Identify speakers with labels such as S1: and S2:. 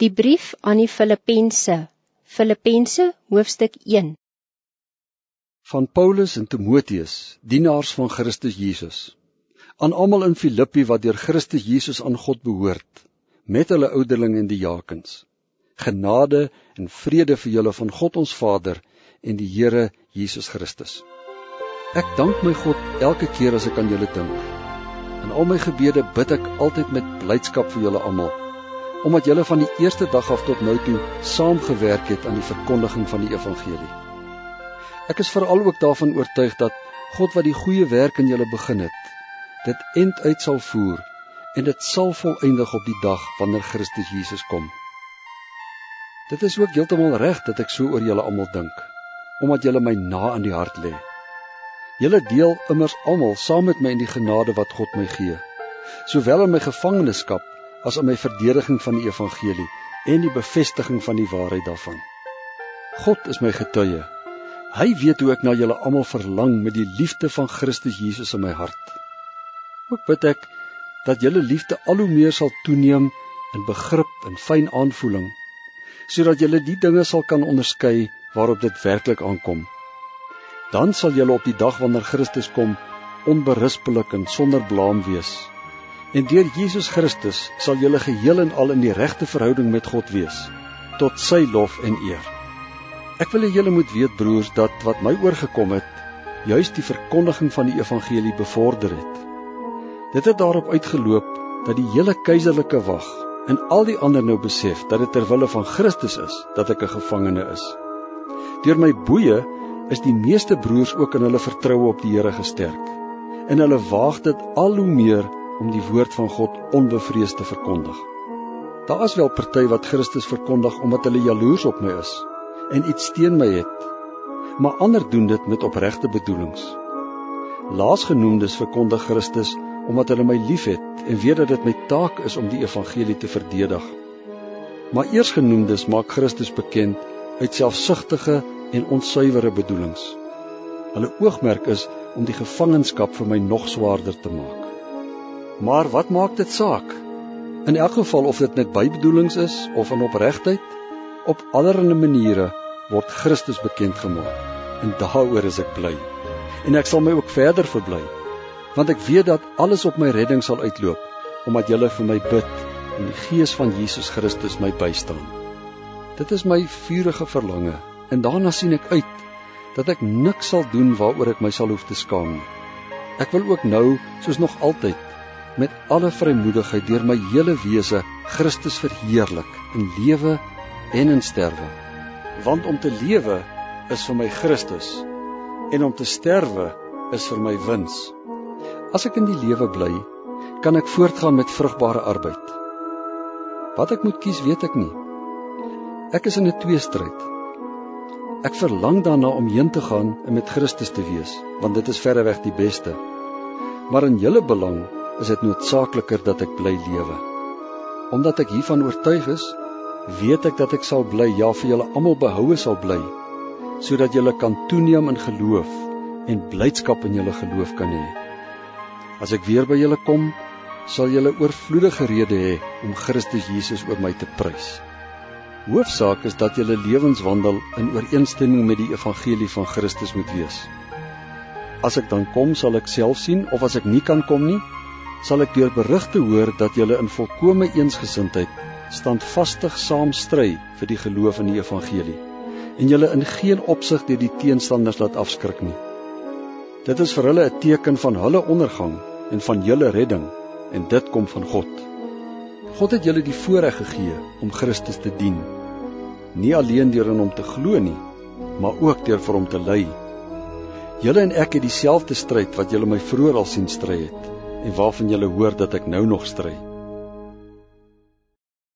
S1: Die brief aan die Filippense. Filippense hoofstuk 1.
S2: Van Paulus en Timoteus, dienaars van Christus Jesus. Aan almal in Filippi wat deur Christus Jesus aan God behoort, met hulle ouderlinge en die jakens. Genade en vrede vir julle van God ons Vader en die Here Jesus Christus. Ek dank my God elke keer as ek aan julle dink. In al my gebede bid ek altyd met blydskap vir julle almal omdat julle van die eerste dag af tot nou toe saamgewerk het aan die verkondiging van die evangelie. Ek is veral ook daarvan oortuig dat God wat die goeie werk in julle begin het, dit end uit sal voer en dit sal volëindig op die dag wanneer Christus Jesus kom. Dit is ook heeltemal reg dat ek so oor julle almal dink, omdat julle my na aan die hart lê. Julle deel immers almal saam met my in die genade wat God my gee, sowel in my gevangenskap as in my verdediging van die evangelie en die bevestiging van die waarheid daarvan. God is my getuie. Hy weet hoe ek na julle almal verlang met die liefde van Christus Jesus in my hart. Ook bid ek dat julle liefde al hoe meer sal toeneem in begrip en fyn aanvoeling, sodat julle die dinge sal kan onderskei waarop dit werklik aankom. Dan sal julle op die dag wanneer Christus kom onberispelik en sonder blaam wees En deur Jesus Christus sal julle geheel en al in die regte verhouding met God wees tot sy lof en eer. Ek wil hê julle moet weet broers dat wat my oorgekom het, juis die verkondiging van die evangelie bevorder het. Dit het daarop uitgeloop dat die hele keiserlike wag en al die ander nou besef dat dit ter wille van Christus is dat ek 'n gevangene is. Deur my boeye is die meeste broers ook in hulle vertroue op die Here gesterk en hulle waag dit al hoe meer om die woord van God onbevreesd te verkondig. Daar is wel party wat Christus verkondig omdat hulle jaloers op my is en iets teen my het, maar ander doen dit met opregte bedoelings. Laasgenoemdes verkondig Christus omdat hulle my liefhet en weet dat dit my taak is om die evangelie te verdedig. Maar eersgenoemdes maak Christus bekend uit selfsugtige en onsuiwere bedoelings. Hulle oogmerk is om die gevangenskap vir my nog swaarder te maak. Maar wat maak dit saak? In elk geval of dit met bybedoelings is of in opregtheid, op allerlei maniere word Christus bekend gemaak. En daaroor is ek bly. En ek sal my ook verder verbly, want ek weet dat alles op my redding sal uitloop omdat julle vir my bid en die gees van Jesus Christus my bystaan. Dit is my vurige verlange en daarna sien ek uit dat ek niks sal doen waaroor ek my sal hoef te skaam nie. Ek wil ook nou, soos nog altyd, met alle vrymoedigheid deur my hele wese Christus verheerlik in lewe en in sterwe. Want om te lewe is vir my Christus en om te sterwe is vir my wins. As ek in die lewe bly, kan ek voortgaan met vrugbare arbeid. Wat ek moet kies, weet ek nie. Ek is in 'n tweestryd. Ek verlang daarna om heen te gaan en met Christus te wees, want dit is verreweg die beste. Maar in julle belang is dit noodsaakliker dat ek bly lewe. Omdat ek hiervan oortuig is, weet ek dat ek sal bly, ja vir julle almal behoue sal bly, sodat julle kan toeneem in geloof en blydskap in julle geloof kan hê. As ek weer by julle kom, sal julle oorvloedige redes hê om Christus Jesus oor my te prys. Hoofsaak is dat julle lewenswandel in ooreenstemming met die evangelie van Christus moet wees. As ek dan kom, sal ek self sien of as ek nie kan kom nie, sal ek deur berigte hoor dat julle in volkomme eensgesindheid standvastig saam stry vir die geloof in die evangelie en julle in geen opsig deur die teenstanders laat afskrik nie. Dit is vir hulle 'n teken van hulle ondergang en van julle redding en dit kom van God. God het julle die voorreg gegee om Christus te dien. Nie alleen deur in hom te glo nie, maar ook deur vir hom te ly. Julle en ek het dieselfde stryd wat julle my vroeër al sien stry het en waarvan jy hoor dat ek nou nog stry.